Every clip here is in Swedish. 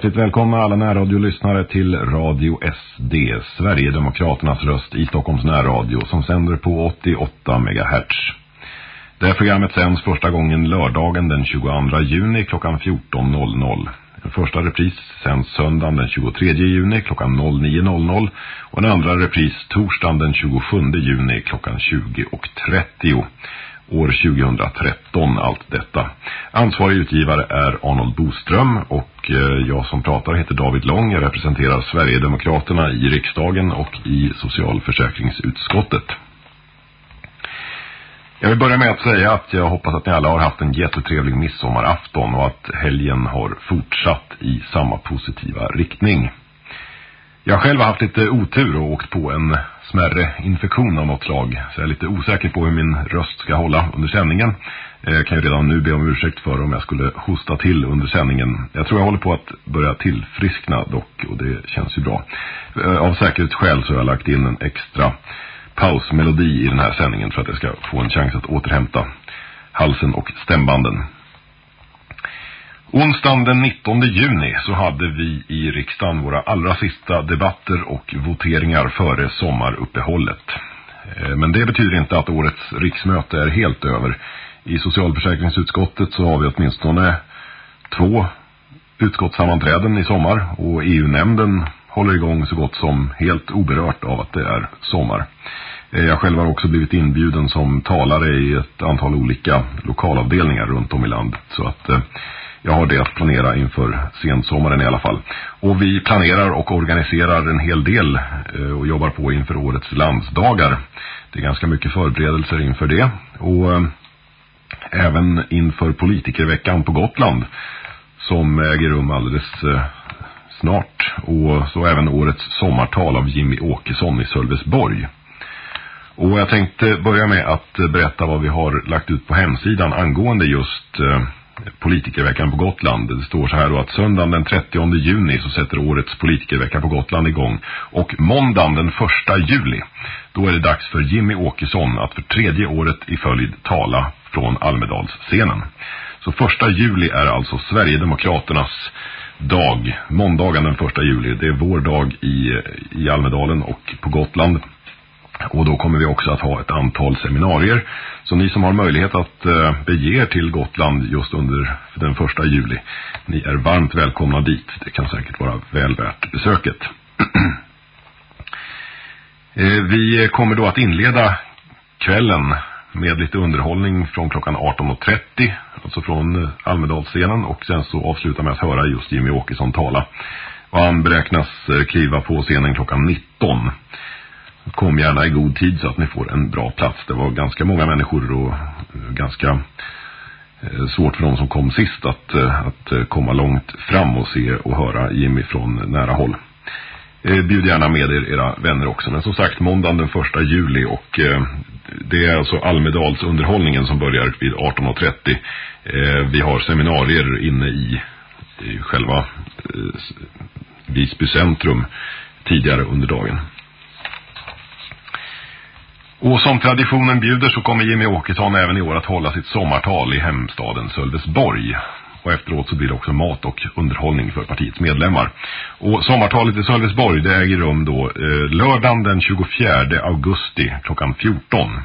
Hjärtligt välkomna alla närradiolyssnare till Radio SD, Sverigedemokraternas röst i Stockholms närradio som sänder på 88 MHz. Det här programmet sänds första gången lördagen den 22 juni klockan 14.00. En första repris sänds söndagen den 23 juni klockan 09.00 och en andra repris torsdagen den 27 juni klockan 20.30 år 2013 allt detta. Ansvarig utgivare är Arnold Boström och eh, jag som pratar heter David Lång. Jag representerar Sverigedemokraterna i riksdagen och i socialförsäkringsutskottet. Jag vill börja med att säga att jag hoppas att ni alla har haft en jättetrevlig midsommarafton och att helgen har fortsatt i samma positiva riktning. Jag själv har haft lite otur och åkt på en smärre infektion av något slag. Så jag är lite osäker på hur min röst ska hålla under sändningen. Jag kan ju redan nu be om ursäkt för om jag skulle hosta till under sändningen. Jag tror jag håller på att börja tillfriskna dock och det känns ju bra. Eh, av säkerhetsskäl så har jag lagt in en extra pausmelodi i den här sändningen för att jag ska få en chans att återhämta halsen och stämbanden. Onsdagen den 19 juni så hade vi i riksdagen våra allra sista debatter och voteringar före sommaruppehållet. Eh, men det betyder inte att årets riksmöte är helt över. I socialförsäkringsutskottet så har vi åtminstone två utskottssammanträden i sommar och EU-nämnden håller igång så gott som helt oberört av att det är sommar. Eh, jag själv har också blivit inbjuden som talare i ett antal olika lokalavdelningar runt om i landet så att eh, jag har det att planera inför sensommaren i alla fall. Och vi planerar och organiserar en hel del eh, och jobbar på inför årets landsdagar. Det är ganska mycket förberedelser inför det. Och eh, även inför politikerveckan på Gotland som äger rum alldeles eh, snart. Och så även årets sommartal av Jimmy Åkesson i Sölvesborg. Och jag tänkte börja med att berätta vad vi har lagt ut på hemsidan angående just politikerveckan på Gotland. Det står så här då att söndagen den 30 juni så sätter årets politikervecka på Gotland igång. Och måndagen den 1 juli, då är det dags för Jimmy Åkesson att för tredje året i följd tala från Almedalsscenen. Så 1 juli är alltså Sverigedemokraternas dag, måndagen den 1 juli. Det är vår dag i, i Almedalen och på Gotland. Och då kommer vi också att ha ett antal seminarier. Så ni som har möjlighet att eh, bege er till Gotland just under den första juli. Ni är varmt välkomna dit. Det kan säkert vara väl värt besöket. Eh, vi kommer då att inleda kvällen med lite underhållning från klockan 18.30. Alltså från eh, Almedalsscenen. Och sen så avsluta med att höra just Jimmy Åkesson tala. Och han beräknas kliva på scenen klockan 19. Kom gärna i god tid så att ni får en bra plats. Det var ganska många människor och eh, ganska eh, svårt för de som kom sist att, eh, att komma långt fram och se och höra Jimmy från nära håll. Bjud gärna med er era vänner också. Men som sagt, måndagen den första juli och det är alltså Almedalsunderhållningen som börjar vid 18.30. Vi har seminarier inne i, i själva Visby centrum tidigare under dagen. Och som traditionen bjuder så kommer Jimmy Åkesson även i år att hålla sitt sommartal i hemstaden Sölvesborg. Och efteråt så blir det också mat och underhållning för partiets medlemmar. Och sommartalet i Sölvesborg det äger rum då eh, lördagen den 24 augusti klockan 14.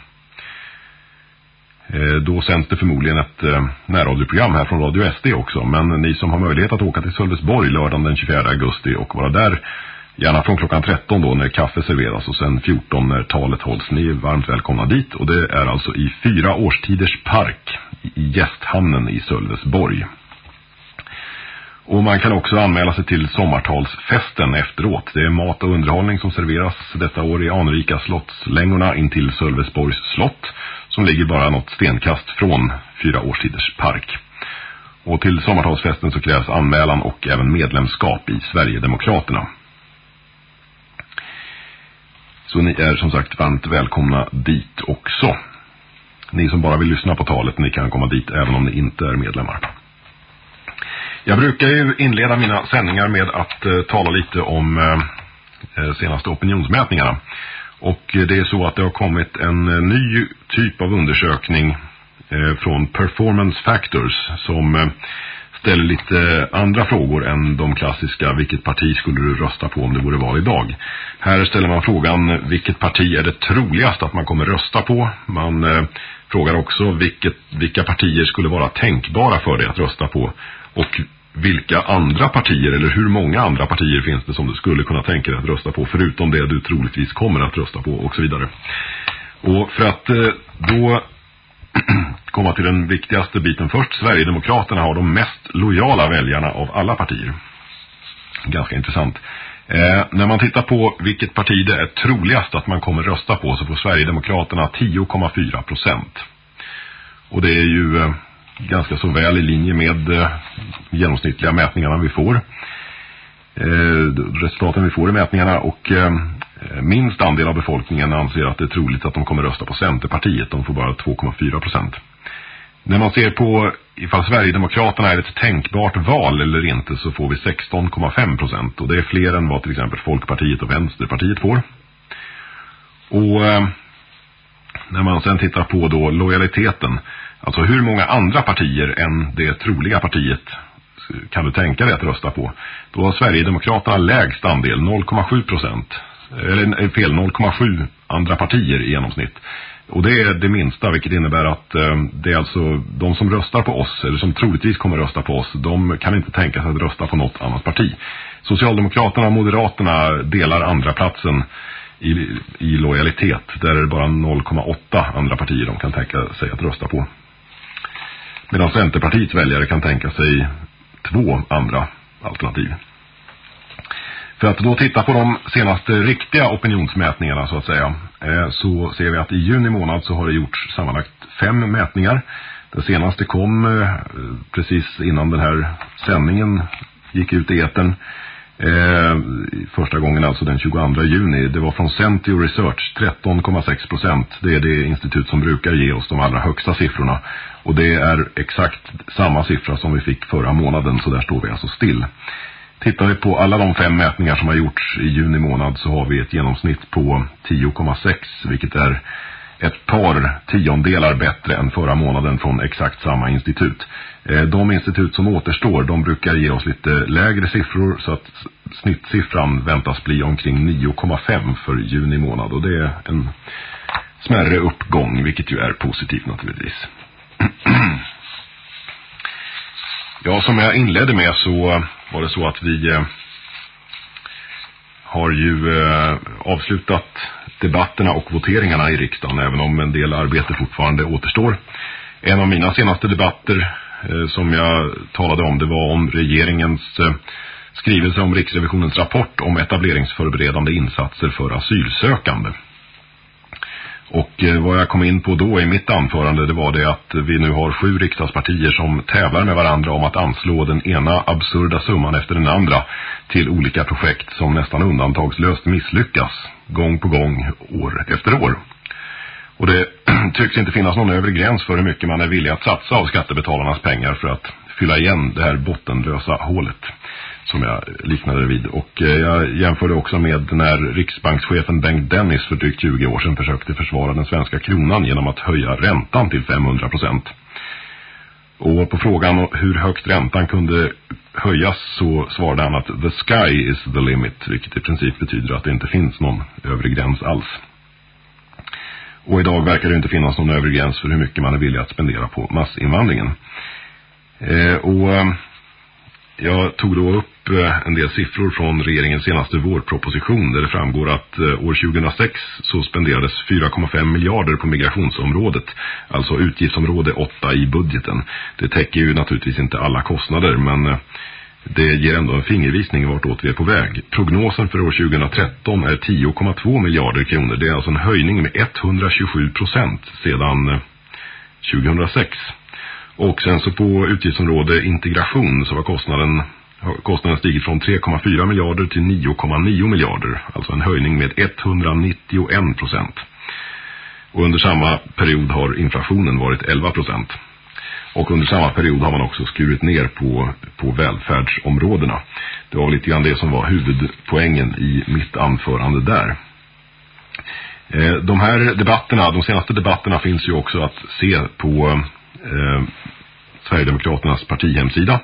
Eh, då sänds det förmodligen ett eh, närradioprogram här från Radio SD också. Men ni som har möjlighet att åka till Sölvesborg lördagen den 24 augusti och vara där Gärna från klockan 13 då när kaffe serveras och sen 14 när talet hålls. Ni är varmt välkomna dit och det är alltså i fyra årstiders park i gästhamnen i Sölvesborg. Och man kan också anmäla sig till sommartalsfesten efteråt. Det är mat och underhållning som serveras detta år i anrika slottslängorna in till Sölvesborgs slott som ligger bara något stenkast från fyra årstiders park. Och till sommartalsfesten så krävs anmälan och även medlemskap i Sverigedemokraterna. Så ni är som sagt varmt välkomna dit också. Ni som bara vill lyssna på talet, ni kan komma dit även om ni inte är medlemmar. Jag brukar ju inleda mina sändningar med att eh, tala lite om eh, eh senaste opinionsmätningarna. Och eh, det är så att det har kommit en eh, ny typ av undersökning eh, från Performance Factors som eh, ställer lite andra frågor än de klassiska vilket parti skulle du rösta på om det vore val idag. Här ställer man frågan vilket parti är det troligast att man kommer rösta på. Man eh, frågar också vilket, vilka partier skulle vara tänkbara för dig att rösta på. Och vilka andra partier eller hur många andra partier finns det som du skulle kunna tänka dig att rösta på förutom det du troligtvis kommer att rösta på och så vidare. Och för att eh, då komma till den viktigaste biten först. Sverigedemokraterna har de mest lojala väljarna av alla partier. Ganska intressant. Eh, när man tittar på vilket parti det är troligast att man kommer rösta på så får Sverigedemokraterna 10,4 procent. Och det är ju eh, ganska så väl i linje med eh, genomsnittliga mätningarna vi får. Eh, resultaten vi får i mätningarna och eh, Eh, minst andel av befolkningen anser att det är troligt att de kommer rösta på Centerpartiet. De får bara 2,4 procent. När man ser på ifall Sverigedemokraterna är ett tänkbart val eller inte så får vi 16,5 procent. Och det är fler än vad till exempel Folkpartiet och Vänsterpartiet får. Och eh, när man sen tittar på då lojaliteten, alltså hur många andra partier än det troliga partiet eh, kan du tänka dig att rösta på? Då har Sverigedemokraterna lägst andel, 0,7 procent. Eller fel, 0,7 andra partier i genomsnitt. Och det är det minsta vilket innebär att eh, det är alltså de som röstar på oss eller som troligtvis kommer rösta på oss de kan inte tänka sig att rösta på något annat parti. Socialdemokraterna och Moderaterna delar andra platsen i, i lojalitet. Där är det bara 0,8 andra partier de kan tänka sig att rösta på. Medan Centerpartiets väljare kan tänka sig två andra alternativ. För att då titta på de senaste riktiga opinionsmätningarna så att säga eh, så ser vi att i juni månad så har det gjorts sammanlagt fem mätningar. Den senaste kom eh, precis innan den här sändningen gick ut i eten. Eh, första gången alltså den 22 juni. Det var från Centio Research 13,6 procent. Det är det institut som brukar ge oss de allra högsta siffrorna. Och det är exakt samma siffra som vi fick förra månaden så där står vi alltså still. Tittar vi på alla de fem mätningar som har gjorts i juni månad så har vi ett genomsnitt på 10,6 vilket är ett par tiondelar bättre än förra månaden från exakt samma institut. Eh, de institut som återstår de brukar ge oss lite lägre siffror så att snittsiffran väntas bli omkring 9,5 för juni månad och det är en smärre uppgång vilket ju är positivt naturligtvis. Ja, som jag inledde med så eh, var det så att vi eh, har ju eh, avslutat debatterna och voteringarna i riksdagen även om en del arbete fortfarande återstår. En av mina senaste debatter som jag talade om det var om regeringens skrivelse om Riksrevisionens rapport om etableringsförberedande insatser för asylsökande. Och eh, vad jag kom in på då i mitt anförande det var det att vi nu har sju riksdagspartier som tävlar med varandra om att anslå den ena absurda summan efter den andra till olika projekt som nästan undantagslöst misslyckas gång på gång år efter år. Och det tycks inte finnas någon övre gräns för hur mycket man är villig att satsa av skattebetalarnas pengar för att fylla igen det här bottenlösa hålet som jag liknade det vid. Och eh, jag jämförde också med när riksbankschefen Bengt Dennis för drygt 20 år sedan försökte försvara den svenska kronan genom att höja räntan till 500 procent. Och på frågan hur högt räntan kunde höjas så svarade han att the sky is the limit, vilket i princip betyder att det inte finns någon övre gräns alls. Och idag verkar det inte finnas någon övre gräns för hur mycket man är villig att spendera på massinvandringen. Eh, och eh, jag tog då upp eh, en del siffror från regeringens senaste vårproposition där det framgår att eh, år 2006 så spenderades 4,5 miljarder på migrationsområdet, alltså utgiftsområde 8 i budgeten. Det täcker ju naturligtvis inte alla kostnader men eh, det ger ändå en fingervisning vartåt vi är på väg. Prognosen för år 2013 är 10,2 miljarder kronor. Det är alltså en höjning med 127 procent sedan 2006. Och sen så på utgiftsområde integration så var kostnaden, kostnaden stigit från 3,4 miljarder till 9,9 miljarder. Alltså en höjning med 191 procent. Och under samma period har inflationen varit 11 procent. Och under samma period har man också skurit ner på, på välfärdsområdena. Det var lite grann det som var huvudpoängen i mitt anförande där. Eh, de här debatterna, de senaste debatterna finns ju också att se på eh, Sverigedemokraternas partihemsida.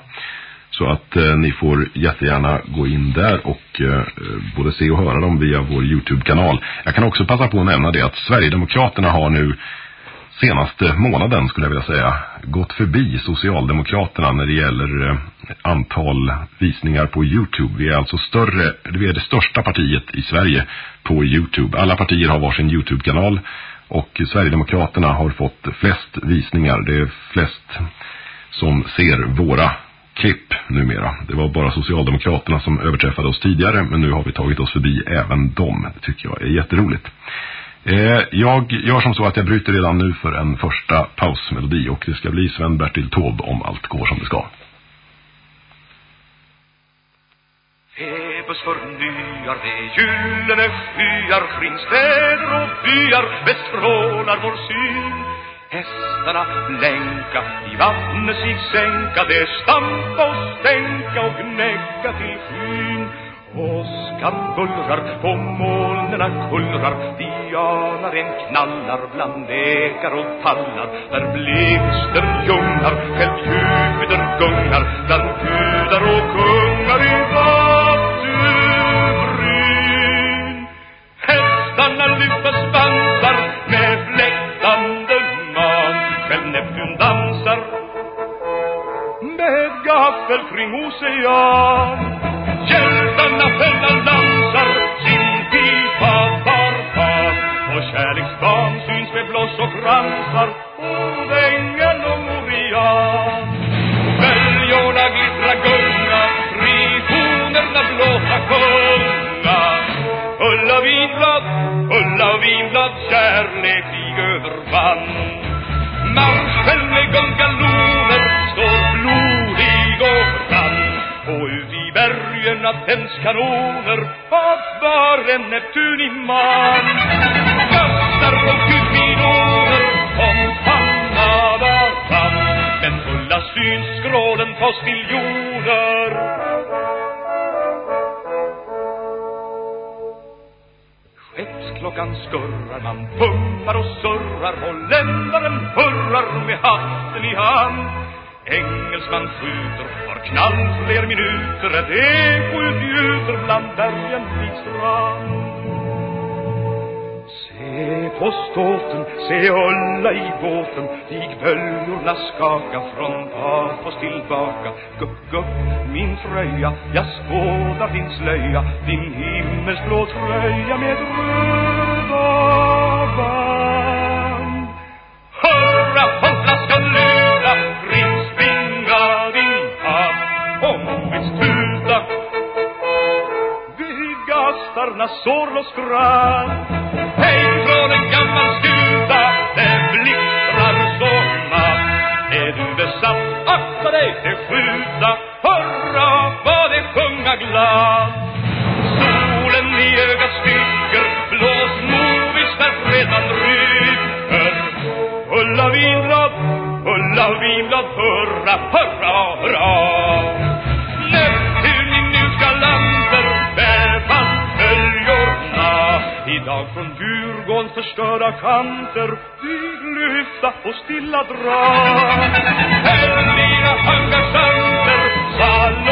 Så att eh, ni får jättegärna gå in där och eh, både se och höra dem via vår Youtube-kanal. Jag kan också passa på att nämna det att Sverigedemokraterna har nu senaste månaden skulle jag vilja säga gått förbi Socialdemokraterna när det gäller eh, antal visningar på Youtube. Vi är alltså större, vi är det största partiet i Sverige på Youtube. Alla partier har varsin Youtube-kanal och Sverigedemokraterna har fått flest visningar. Det är flest som ser våra klipp numera. Det var bara Socialdemokraterna som överträffade oss tidigare men nu har vi tagit oss förbi även dem. Det tycker jag är jätteroligt. Eh, jag gör som så att jag bryter redan nu för en första pausmelodi och det ska bli Sven-Bertil Taube om allt går som det ska. Eh. Febus förnyar de gyllene skyar kring städer och byar bestrålar vår syn Hästarna blänka, i vattnet sig sänka, det stampa och stänka och gnägga till skyn. Åskan bullrar, på molnerna kullrar, dianaren knallar bland ekar och tallar, där blixten ljungar, själv Jupiter gungar, bland gudar och kungar i vatten. Hästarna lyfter svansar med fläktande själv Neptun dansar med gaffel kring ocean. Kanoner vad var en Neptun i man. Gastar och kupidoner om panna fram, men fulla synskrålen postiljoner Skeppsklockan skurrar, man pumpar och surrar Holländaren hurrar med hatten i hand. Engelsman skjuter, har knall fler minuter Ett eko utgjuter bland bergen vid strand. Se på ståten, se Ulla i båten Dig böljorna skaka från Pafos tillbaka. Gupp, gupp, min fröja Jag skådar din slöja Din himmelsblå tröja med röda gastarna sorlos Hej från en gammal skuta Det blixtrar sommar. Är du besatt, akta dig! Till skjuta. Hurra, vad det sjunga glad. Solen i ögat sticker Blås movis där redan rycker Ulla vinblad, Ulla vinblad Hurra, hurra, hurra. Djurgården förstörda kanter Vi lyfta och stilla dra Hemliga engagementer Saloppen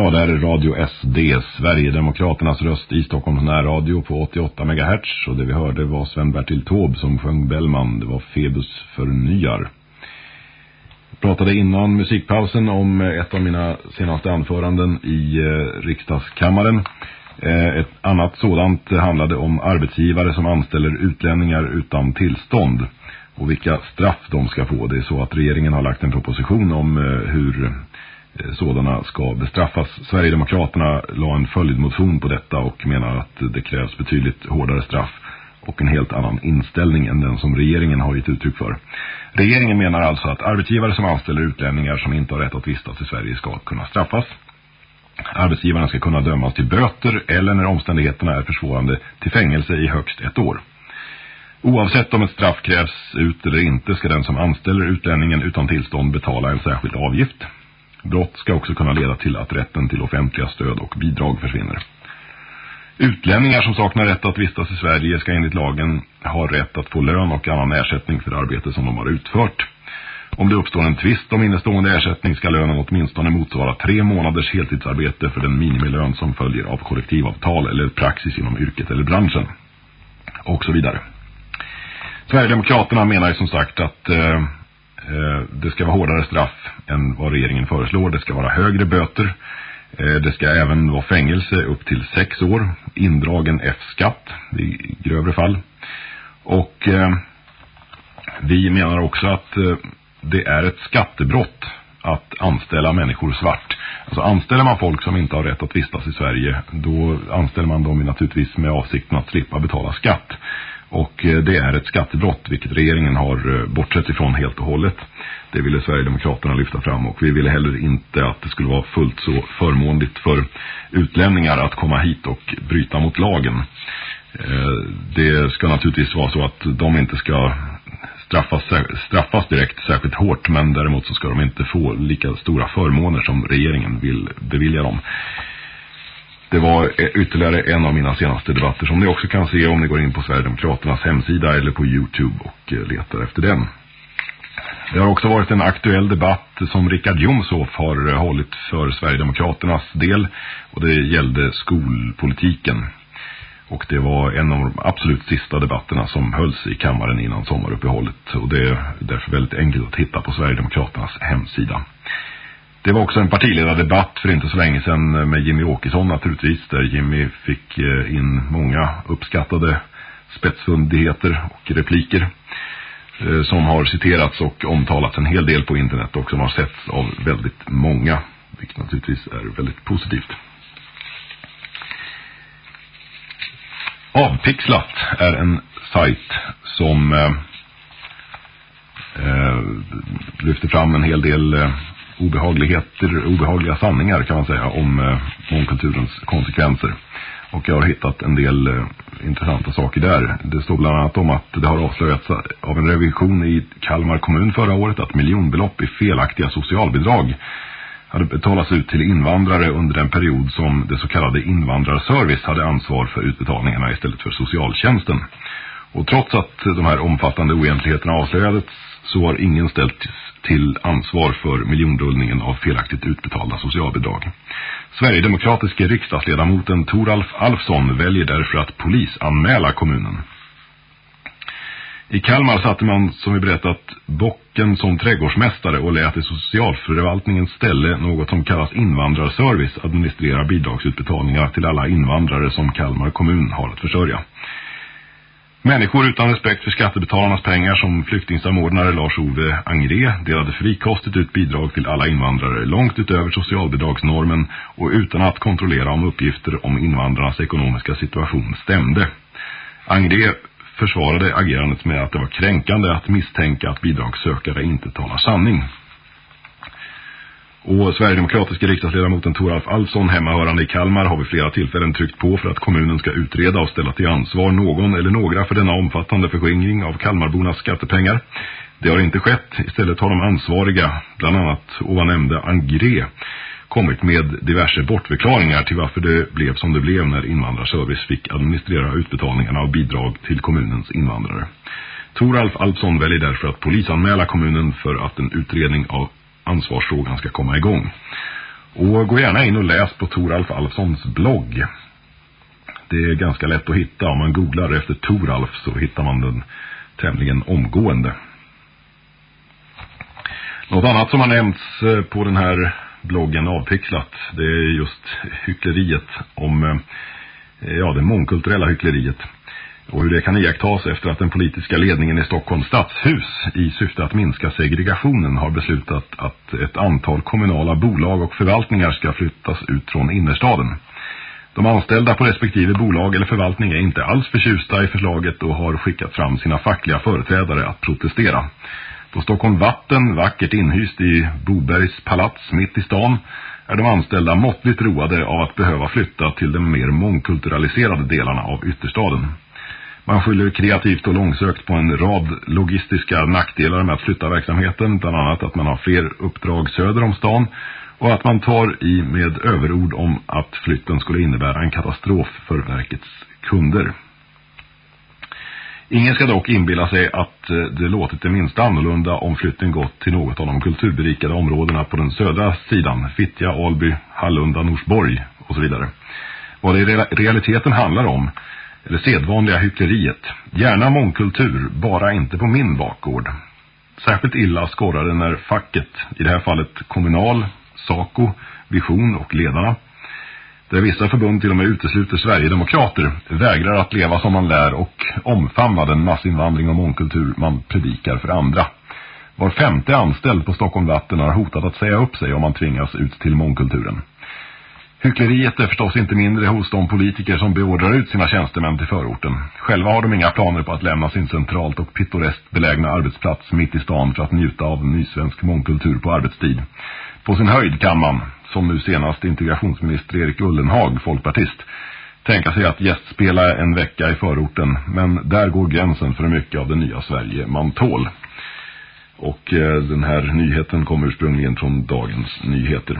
Ja, det här är Radio SD, Sverigedemokraternas röst i Stockholms närradio på 88 MHz. Och det vi hörde var Sven-Bertil Taube som sjöng Bellman. Det var Febus förnyar. Jag pratade innan musikpausen om eh, ett av mina senaste anföranden i eh, riksdagskammaren. Eh, ett annat sådant handlade om arbetsgivare som anställer utlänningar utan tillstånd och vilka straff de ska få. Det är så att regeringen har lagt en proposition om hur Eh, sådana ska bestraffas. Sverigedemokraterna la en följdmotion på detta och menar att det krävs betydligt hårdare straff och en helt annan inställning än den som regeringen har gett uttryck för. Regeringen menar alltså att arbetsgivare som anställer utlänningar som inte har rätt att vistas i Sverige ska kunna straffas. Arbetsgivarna ska kunna dömas till böter eller när omständigheterna är försvårande till fängelse i högst ett år. Oavsett om ett straff krävs ut eller inte ska den som anställer utlänningen utan tillstånd betala en särskild avgift. Brott ska också kunna leda till att rätten till offentliga stöd och bidrag försvinner. Utlänningar som saknar rätt att vistas i Sverige ska enligt lagen ha rätt att få lön och annan ersättning för arbete som de har utfört. Om det uppstår en tvist om innestående ersättning ska lönen åtminstone motsvara tre månaders heltidsarbete för den minimilön som följer av kollektivavtal eller praxis inom yrket eller branschen. Och så vidare. Sverigedemokraterna menar ju som sagt att eh, Eh, det ska vara hårdare straff än vad regeringen föreslår. Det ska vara högre böter. Eh, det ska även vara fängelse upp till sex år. Indragen F-skatt i grövre fall. Och eh, vi menar också att det är ett skattebrott att anställa människor svart. Alltså anställer man folk som inte har rätt att vistas i Sverige då anställer man dem naturligtvis med avsikten att slippa betala skatt. Och eh, det är ett skattebrott vilket regeringen har eh, bortsett ifrån helt och hållet. Det ville Sverigedemokraterna lyfta fram och vi ville heller inte att det skulle vara fullt så förmånligt för utlänningar att komma hit och bryta mot lagen. Eh, det ska naturligtvis vara så att de inte ska straffas, straffas direkt särskilt hårt men däremot så ska de inte få lika stora förmåner som regeringen vill bevilja dem. Det var eh, ytterligare en av mina senaste debatter som ni också kan se om ni går in på Sverigedemokraternas hemsida eller på Youtube och eh, letar efter den. Det har också varit en aktuell debatt som Richard Jomshoff har eh, hållit för Sverigedemokraternas del och det gällde skolpolitiken. Och det var en av de absolut sista debatterna som hölls i kammaren innan sommaruppehållet och det är därför väldigt enkelt att hitta på Sverigedemokraternas hemsida. Det var också en partiledardebatt för inte så länge sedan med Jimmy Åkesson naturligtvis. Där Jimmy fick eh, in många uppskattade spetsfundigheter och repliker. Eh, som har citerats och omtalats en hel del på internet och som har setts av väldigt många. Vilket naturligtvis är väldigt positivt. Avpixlat är en sajt som eh, eh, lyfter fram en hel del eh, obehagligheter, obehagliga sanningar kan man säga om eh, mångkulturens konsekvenser. Och jag har hittat en del eh, intressanta saker där. Det står bland annat om att det har avslöjats av en revision i Kalmar kommun förra året att miljonbelopp i felaktiga socialbidrag hade betalats ut till invandrare under den period som det så kallade invandrarservice hade ansvar för utbetalningarna istället för socialtjänsten. Och trots att de här omfattande oegentligheterna avslöjades så har ingen ställt till ansvar för miljonrullningen av felaktigt utbetalda socialbidrag. Sverigedemokratiske riksdagsledamoten Toralf Alfsson väljer därför att polisanmäla kommunen. I Kalmar satte man, som vi berättat, bocken som trädgårdsmästare och lät i socialförvaltningens ställe något som kallas invandrarservice administrera bidragsutbetalningar till alla invandrare som Kalmar kommun har att försörja. Människor utan respekt för skattebetalarnas pengar som flyktingsamordnare Lars-Ove Angré delade frikostigt ut bidrag till alla invandrare långt utöver socialbidragsnormen och utan att kontrollera om uppgifter om invandrarnas ekonomiska situation stämde. Angré försvarade agerandet med att det var kränkande att misstänka att bidragssökare inte talar sanning. Och Sverigedemokratiska riksdagsledamoten Toralf Alfsson, hemmahörande i Kalmar, har vid flera tillfällen tryckt på för att kommunen ska utreda och ställa till ansvar någon eller några för denna omfattande förskingring av Kalmarbornas skattepengar. Det har inte skett. Istället har de ansvariga, bland annat ovan nämnda Angré, kommit med diverse bortförklaringar till varför det blev som det blev när invandrarservice fick administrera utbetalningarna av bidrag till kommunens invandrare. Toralf Alfsson väljer därför att polisanmäla kommunen för att en utredning av ansvarsfrågan ska komma igång. Och gå gärna in och läs på Toralf Alfssons blogg. Det är ganska lätt att hitta. Om man googlar efter Toralf så hittar man den tämligen omgående. Något annat som har nämnts eh, på den här bloggen avpixlat det är just hyckleriet om eh, ja, det mångkulturella hyckleriet och hur det kan iakttas efter att den politiska ledningen i Stockholms stadshus i syfte att minska segregationen har beslutat att ett antal kommunala bolag och förvaltningar ska flyttas ut från innerstaden. De anställda på respektive bolag eller förvaltning är inte alls förtjusta i förslaget och har skickat fram sina fackliga företrädare att protestera. På Stockholm Vatten, vackert inhyst i Bobergs palats mitt i stan, är de anställda måttligt roade av att behöva flytta till de mer mångkulturaliserade delarna av ytterstaden. Man skyller kreativt och långsökt på en rad logistiska nackdelar med att flytta verksamheten, bland annat att man har fler uppdrag söder om stan och att man tar i med överord om att flytten skulle innebära en katastrof för verkets kunder. Ingen ska dock inbilla sig att eh, det låtit det minsta annorlunda om flytten gått till något av de kulturberikade områdena på den södra sidan, Fittja, Alby, Hallunda, Norsborg och så vidare. Vad det i realiteten handlar om eller det sedvanliga hyckleriet. Gärna mångkultur, bara inte på min bakgård. Särskilt illa skorrar det när facket, i det här fallet kommunal, SACO, Vision och ledarna, där vissa förbund till och med utesluter Sverigedemokrater, vägrar att leva som man lär och omfamna den massinvandring och mångkultur man predikar för andra. Var femte anställd på Stockholm Vatten har hotat att säga upp sig om man tvingas ut till mångkulturen. Hyckleriet är förstås inte mindre hos de politiker som beordrar ut sina tjänstemän till förorten. Själva har de inga planer på att lämna sin centralt och pittoreskt belägna arbetsplats mitt i stan för att njuta av nysvensk mångkultur på arbetstid. På sin höjd kan man, som nu senast integrationsminister Erik Ullenhag, folkpartist, tänka sig att gästspela en vecka i förorten. Men där går gränsen för mycket av det nya Sverige man tål. Och eh, den här nyheten kommer ursprungligen från Dagens Nyheter.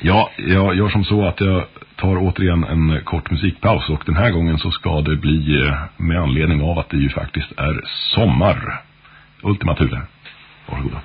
Ja, jag gör som så att jag tar återigen en kort musikpaus och den här gången så ska det bli eh, med anledning av att det ju faktiskt är sommar. Ultima Thule. Varsågoda.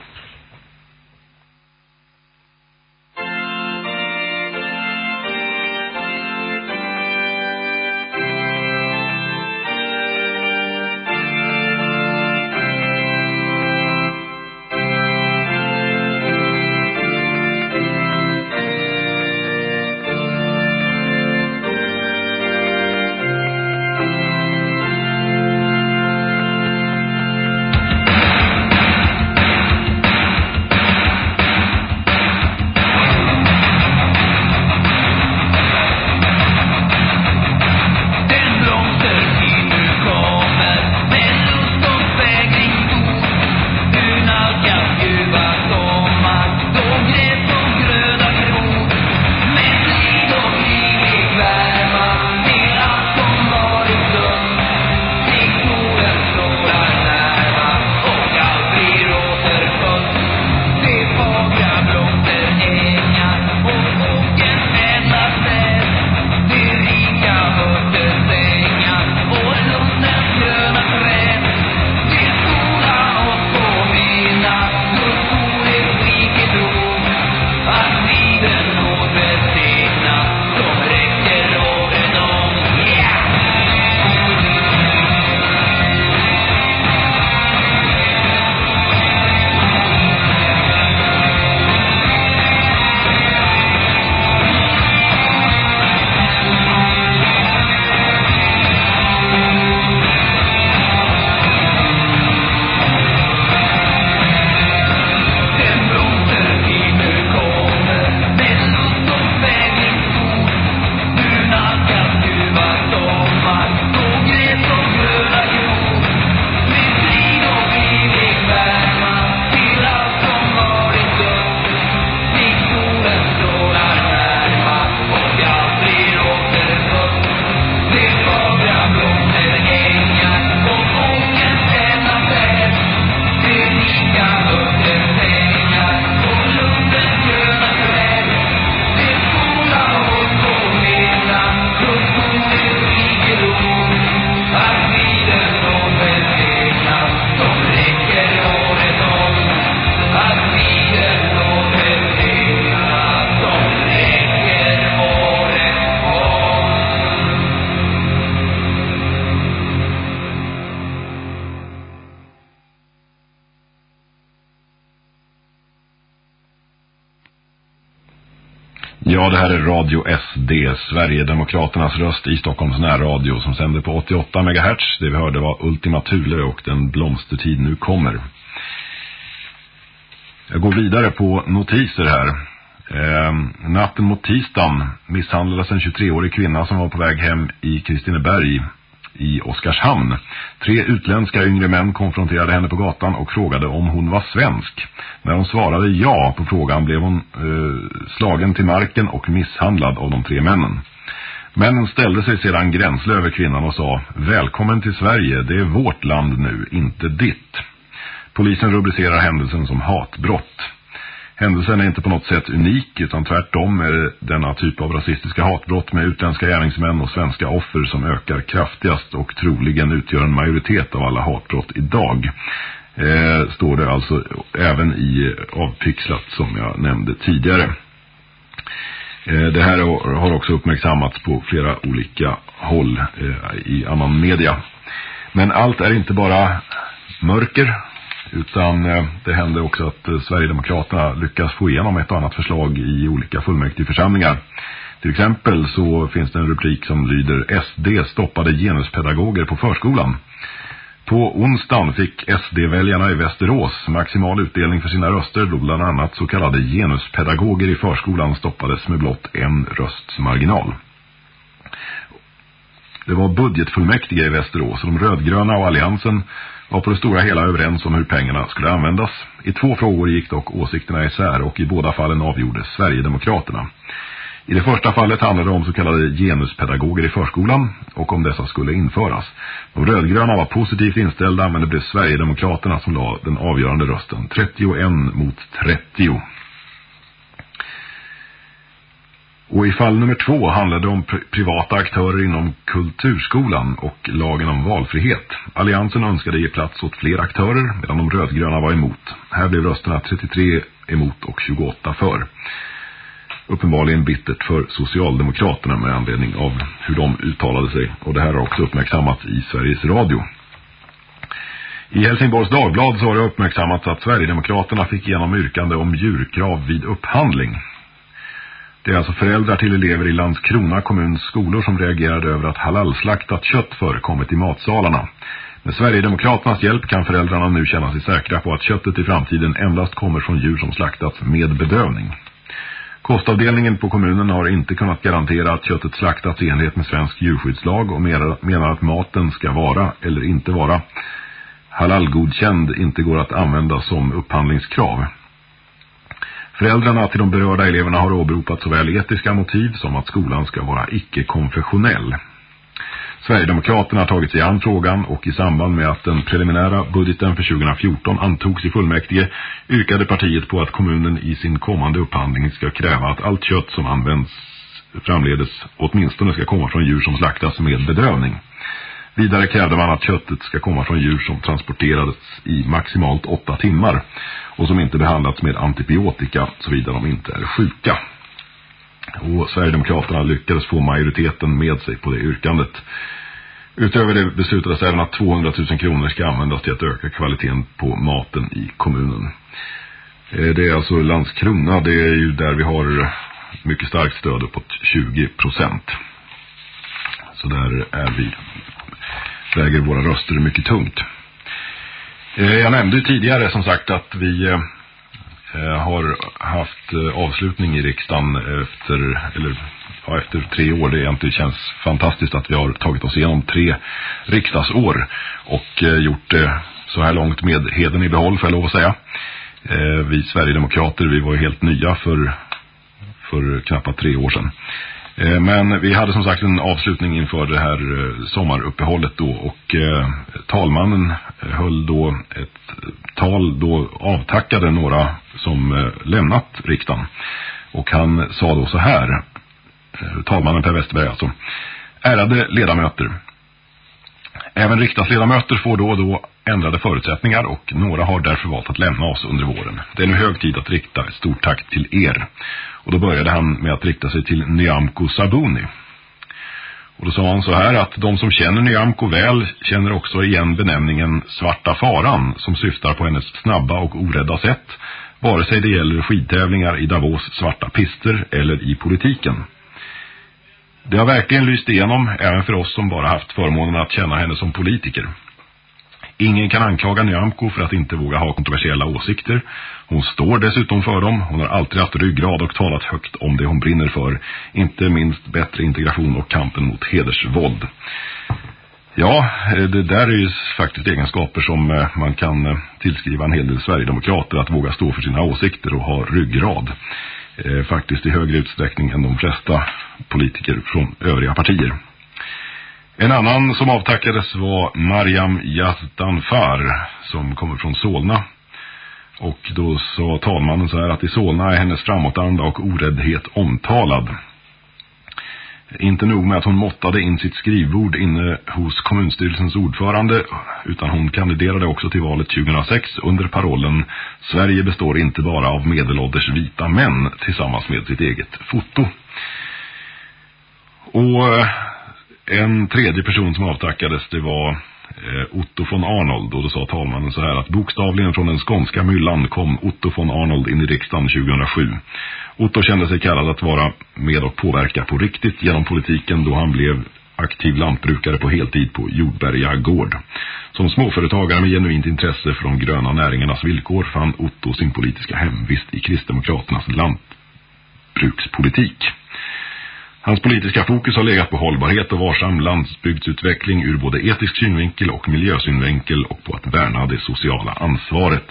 Här är Radio SD, Sverigedemokraternas röst i Stockholms närradio som sänder på 88 MHz. Det vi hörde var Ultima Thule och den blomstertid nu kommer. Jag går vidare på notiser här. Eh, natten mot tisdagen misshandlades en 23-årig kvinna som var på väg hem i Kristineberg i Oskarshamn. Tre utländska yngre män konfronterade henne på gatan och frågade om hon var svensk. När hon svarade ja på frågan blev hon eh, slagen till marken och misshandlad av de tre männen. Männen ställde sig sedan gränsle över kvinnan och sa Välkommen till Sverige, det är vårt land nu, inte ditt. Polisen rubricerar händelsen som hatbrott. Händelsen är inte på något sätt unik utan tvärtom är det denna typ av rasistiska hatbrott med utländska gärningsmän och svenska offer som ökar kraftigast och troligen utgör en majoritet av alla hatbrott idag. Eh, står det alltså även i avpixlat som jag nämnde tidigare. Eh, det här har också uppmärksammats på flera olika håll eh, i annan media. Men allt är inte bara mörker utan eh, det händer också att eh, Sverigedemokraterna lyckas få igenom ett annat förslag i olika fullmäktigeförsamlingar. Till exempel så finns det en rubrik som lyder SD stoppade genuspedagoger på förskolan. På onsdagen fick SD-väljarna i Västerås maximal utdelning för sina röster då bland annat så kallade genuspedagoger i förskolan stoppades med blott en röstmarginal. Det var budgetfullmäktige i Västerås och de rödgröna och alliansen var på det stora hela överens om hur pengarna skulle användas. I två frågor gick dock åsikterna isär och i båda fallen avgjordes Sverigedemokraterna. I det första fallet handlade det om så kallade genuspedagoger i förskolan och om dessa skulle införas. De rödgröna var positivt inställda men det blev Sverigedemokraterna som la den avgörande rösten. 31 mot 30. Och i fall nummer två handlade det om privata aktörer inom kulturskolan och lagen om valfrihet. Alliansen önskade ge plats åt fler aktörer medan de rödgröna var emot. Här blev rösterna 33 emot och 28 för. Uppenbarligen bittert för Socialdemokraterna med anledning av hur de uttalade sig. Och det här har också uppmärksammats i Sveriges Radio. I Helsingborgs Dagblad så har det uppmärksammats att Sverigedemokraterna fick igenom yrkande om djurkrav vid upphandling. Det är alltså föräldrar till elever i Landskrona kommuns skolor som reagerade över att halalslaktat kött förekommit i matsalarna. Med Sverigedemokraternas hjälp kan föräldrarna nu känna sig säkra på att köttet i framtiden endast kommer från djur som slaktats med bedövning. Kostavdelningen på kommunen har inte kunnat garantera att köttet slaktats i enlighet med svensk djurskyddslag och menar att maten ska vara eller inte vara halalgodkänd inte går att använda som upphandlingskrav. Föräldrarna till de berörda eleverna har åberopat såväl etiska motiv som att skolan ska vara icke-konfessionell. Sverigedemokraterna har tagit sig an frågan och i samband med att den preliminära budgeten för 2014 antogs i fullmäktige yrkade partiet på att kommunen i sin kommande upphandling ska kräva att allt kött som används framledes åtminstone ska komma från djur som slaktas med bedrövning. Vidare krävde man att köttet ska komma från djur som transporterades i maximalt åtta timmar och som inte behandlats med antibiotika såvida de inte är sjuka. Och Sverigedemokraterna lyckades få majoriteten med sig på det yrkandet. Utöver det beslutades även att 200 000 kronor ska användas till att öka kvaliteten på maten i kommunen. Eh, det är alltså Landskrona, det är ju där vi har mycket starkt stöd uppåt 20 procent. Så där är vi, väger våra röster mycket tungt. Eh, jag nämnde tidigare som sagt att vi eh, har haft eh, avslutning i riksdagen efter, eller, ja, efter tre år. Det egentligen känns fantastiskt att vi har tagit oss igenom tre riksdagsår och gjort det så här långt med heden i behåll för jag lov att säga. Vi Sverigedemokrater, vi var ju helt nya för, för knappt tre år sedan. Eh, men vi hade som sagt en avslutning inför det här eh, sommaruppehållet då och eh, talmannen höll då ett tal då avtackade några som lämnat riksdagen. Och han sa då så här, talmannen Per Westerberg alltså, ärade ledamöter. Även riksdagsledamöter får då och då ändrade förutsättningar och några har därför valt att lämna oss under våren. Det är nu hög tid att rikta ett stort tack till er. Och då började han med att rikta sig till Nyamko Sabuni. Och då sa han så här att de som känner Nyamko väl känner också igen benämningen Svarta Faran som syftar på hennes snabba och orädda sätt vare sig det gäller skidtävlingar i Davos svarta pister eller i politiken. Det har verkligen lyst igenom även för oss som bara haft förmånen att känna henne som politiker. Ingen kan anklaga Nyamko för att inte våga ha kontroversiella åsikter. Hon står dessutom för dem. Hon har alltid haft ryggrad och talat högt om det hon brinner för. Inte minst bättre integration och kampen mot hedersvåld. Ja, eh, det där är ju faktiskt egenskaper som eh, man kan eh, tillskriva en hel del Sverigedemokrater att våga stå för sina åsikter och ha ryggrad. Faktiskt i högre utsträckning än de flesta politiker från övriga partier. En annan som avtackades var Mariam Yazdanfar som kommer från Solna. Och då sa talmannen så här att i Solna är hennes framåtanda och oräddhet omtalad. Inte nog med att hon måttade in sitt skrivbord inne hos kommunstyrelsens ordförande utan hon kandiderade också till valet 2006 under parollen Sverige består inte bara av medelålders vita män tillsammans med sitt eget foto. Och en tredje person som avtackades det var eh, Otto von Arnold och då sa talmannen så här att bokstavligen från den skånska myllan kom Otto von Arnold in i riksdagen 2007. Otto kände sig kallad att vara med och påverka på riktigt genom politiken då han blev aktiv lantbrukare på heltid på Jordberga gård. Som småföretagare med genuint intresse för de gröna näringarnas villkor fann Otto sin politiska hemvist i Kristdemokraternas lantbrukspolitik. Hans politiska fokus har legat på hållbarhet och varsam landsbygdsutveckling ur både etisk synvinkel och miljösynvinkel och på att värna det sociala ansvaret.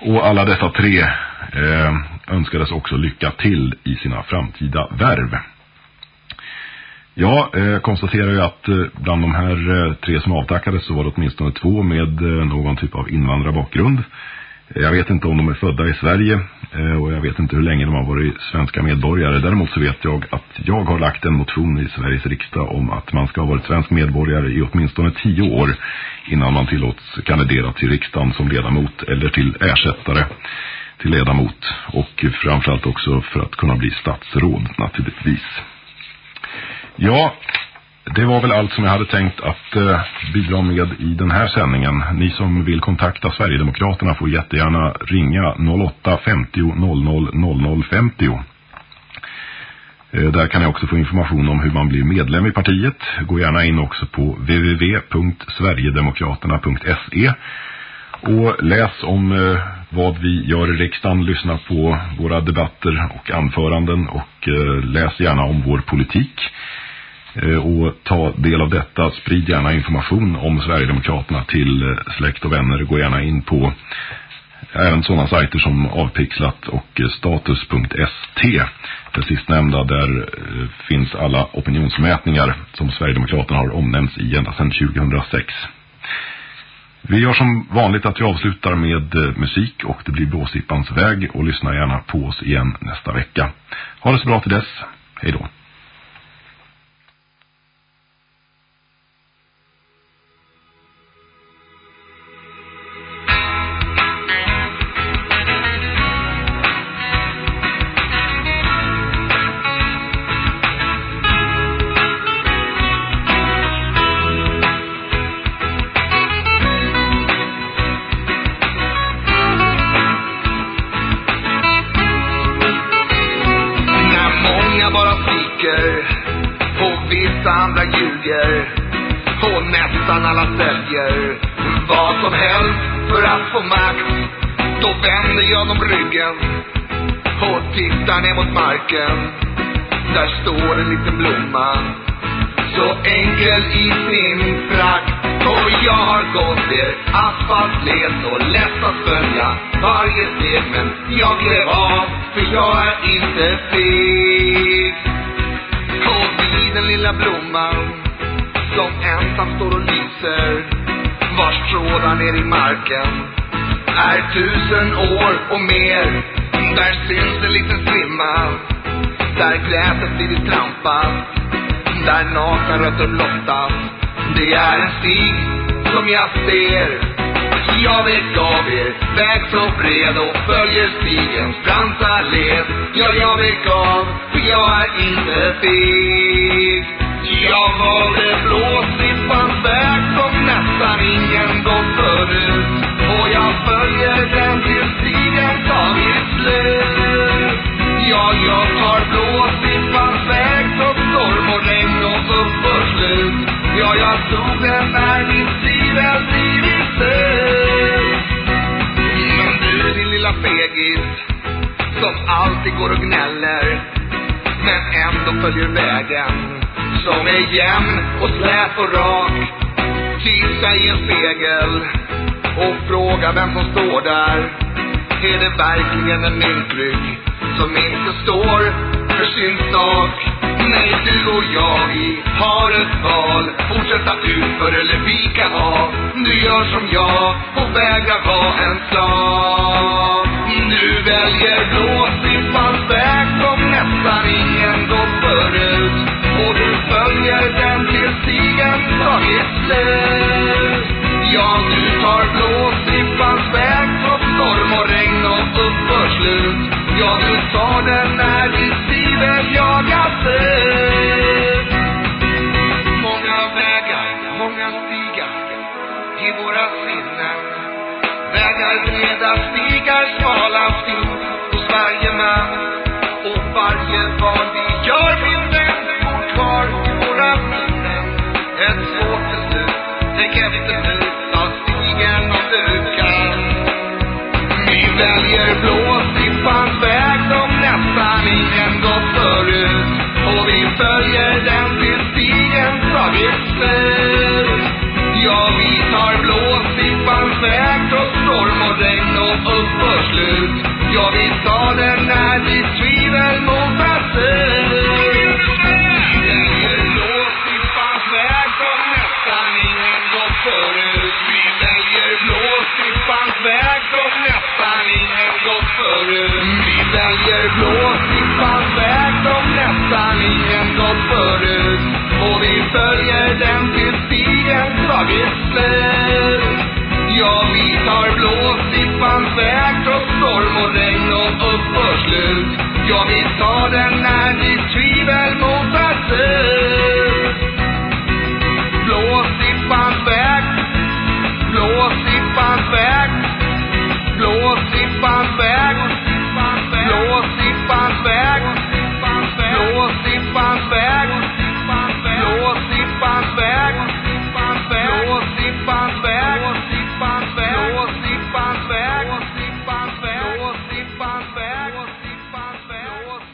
Och alla dessa tre eh, önskades också lycka till i sina framtida värv. Ja, eh, konstaterar ju att eh, bland de här eh, tre som avtackades så var det åtminstone två med eh, någon typ av invandrarbakgrund. Jag vet inte om de är födda i Sverige eh, och jag vet inte hur länge de har varit svenska medborgare. Däremot så vet jag att jag har lagt en motion i Sveriges riksdag om att man ska ha varit svensk medborgare i åtminstone tio år innan man tillåts kandidera till riksdagen som ledamot eller till ersättare till ledamot och framförallt också för att kunna bli statsråd naturligtvis. Ja, det var väl allt som jag hade tänkt att eh, bidra med i den här sändningen. Ni som vill kontakta Sverigedemokraterna får jättegärna ringa 08 50 00 00 50. Eh, där kan jag också få information om hur man blir medlem i partiet. Gå gärna in också på www.sverigedemokraterna.se och läs om eh, vad vi gör i riksdagen. Lyssna på våra debatter och anföranden och eh, läs gärna om vår politik. Eh, och ta del av detta. Sprid gärna information om Sverigedemokraterna till eh, släkt och vänner. Gå gärna in på eh, även sådana sajter som Avpixlat och Status.st. Det sistnämnda där finns alla opinionsmätningar som Sverigedemokraterna har omnämnts i ända sedan 2006. Vi gör som vanligt att vi avslutar med musik och det blir Blåsippans väg och lyssna gärna på oss igen nästa vecka. Ha det så bra till dess. Hej då. alla säljer vad som helst för att få makt. Då vänder jag dem ryggen och tittar ner mot marken. Där står en liten blomma, så enkel i sin frakt. Och jag har gått er asfaltled och lätt att följa varje steg. Men jag klev av, för jag är inte feg. Och vid den lilla blomman som ensam står och lyser. Vars trådar ner i marken är tusen år och mer. Där syns en liten strimma. Där gräset blivit trampat. Där nakna rötter blottas. Det är en stig som jag ser. Jag vet av er, väg så bred och följer stigens branta led. Ja, jag vek av, för jag är inte feg. Jag valde blåsippan väg som nästan ingen gått förut. Och jag följer den till tiden tar vid slut. Ja, jag tar blåsippans väg trots storm och regn och uppförslut. Ja, jag tog den när min väl blivit slut. Men du, din lilla fegis, som alltid går och gnäller, men ändå följer vägen som är jämn och slät och rak. Titta i en spegel och fråga vem som står där. Är det verkligen en myntrygg som inte står för sin sak? Nej, du och jag, vi har ett val. Fortsätta att utför eller vika av. Du gör som jag och vägrar vara en slav. Du väljer blåsippans väg som nästan ingen går och du följer den till stigen tagit slut. Ja, du tar blåstrippans väg trots storm och regn och uppförslut. Ja, du tar den när ditt tvivel jagas slut. Många vägar, många stigar i våra sinnen. Vägar breda, stigar smala finns hos varje man. Och varje val vi gör Ja, vi tar blåsippans väg trots storm och regn väljer blåsippans väg som nästan ingen gått förut. Och vi följer den till stigens vagister. Ja, vi tar blåsippans väg trots storm och regn och uppförslut. Ja, vi tar den när ditt tvivel motas upp. Blåsippans väg, blåsippans väg, blåsippans väg. door